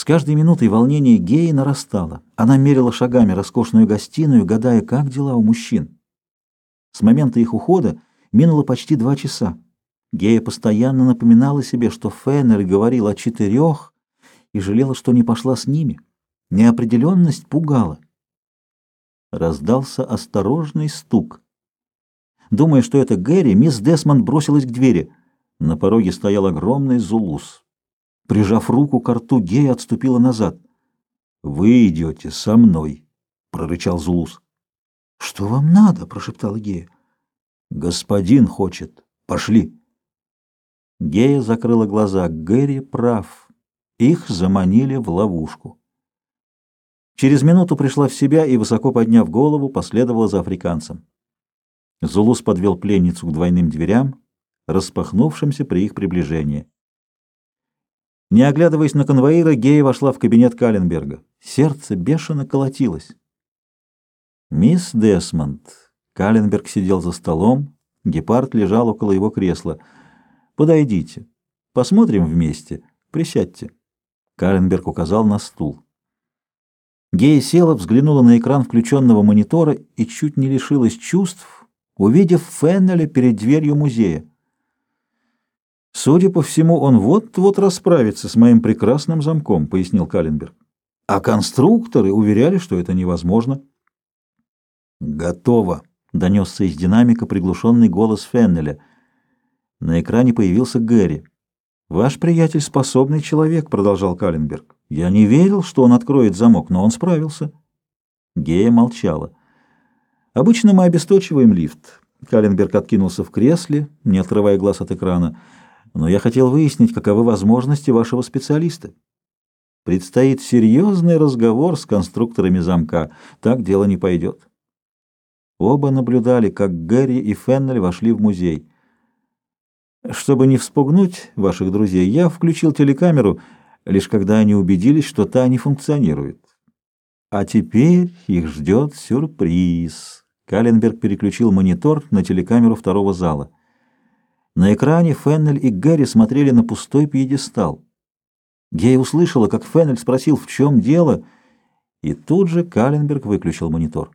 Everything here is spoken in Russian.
С каждой минутой волнение Геи нарастало. Она мерила шагами роскошную гостиную, гадая, как дела у мужчин. С момента их ухода минуло почти два часа. Гея постоянно напоминала себе, что Феннер говорил о четырех и жалела, что не пошла с ними. Неопределенность пугала. Раздался осторожный стук. Думая, что это Гэри, мисс Десмонд бросилась к двери. На пороге стоял огромный зулус. Прижав руку к рту, Гея отступила назад. «Вы идете со мной», — прорычал Зулус. «Что вам надо?» — прошептала Гея. «Господин хочет. Пошли». Гея закрыла глаза. Гэри прав. Их заманили в ловушку. Через минуту пришла в себя и, высоко подняв голову, последовала за африканцем. Зулус подвел пленницу к двойным дверям, распахнувшимся при их приближении. Не оглядываясь на конвоира, Гея вошла в кабинет Каленберга. Сердце бешено колотилось. «Мисс Десмонд». Каленберг сидел за столом, гепард лежал около его кресла. «Подойдите. Посмотрим вместе. Присядьте». Каленберг указал на стул. Гея села, взглянула на экран включенного монитора и чуть не лишилась чувств, увидев Феннеля перед дверью музея. «Судя по всему, он вот-вот расправится с моим прекрасным замком», — пояснил Каленберг. «А конструкторы уверяли, что это невозможно». «Готово», — донесся из динамика приглушенный голос Феннеля. На экране появился Гэри. «Ваш приятель способный человек», — продолжал Каленберг. «Я не верил, что он откроет замок, но он справился». Гея молчала. «Обычно мы обесточиваем лифт». Каленберг откинулся в кресле, не открывая глаз от экрана но я хотел выяснить, каковы возможности вашего специалиста. Предстоит серьезный разговор с конструкторами замка. Так дело не пойдет. Оба наблюдали, как Гэри и Феннель вошли в музей. Чтобы не вспугнуть ваших друзей, я включил телекамеру, лишь когда они убедились, что та не функционирует. А теперь их ждет сюрприз. Каленберг переключил монитор на телекамеру второго зала. На экране Феннель и Гэри смотрели на пустой пьедестал. Гей услышала, как Феннель спросил, в чем дело, и тут же Каленберг выключил монитор.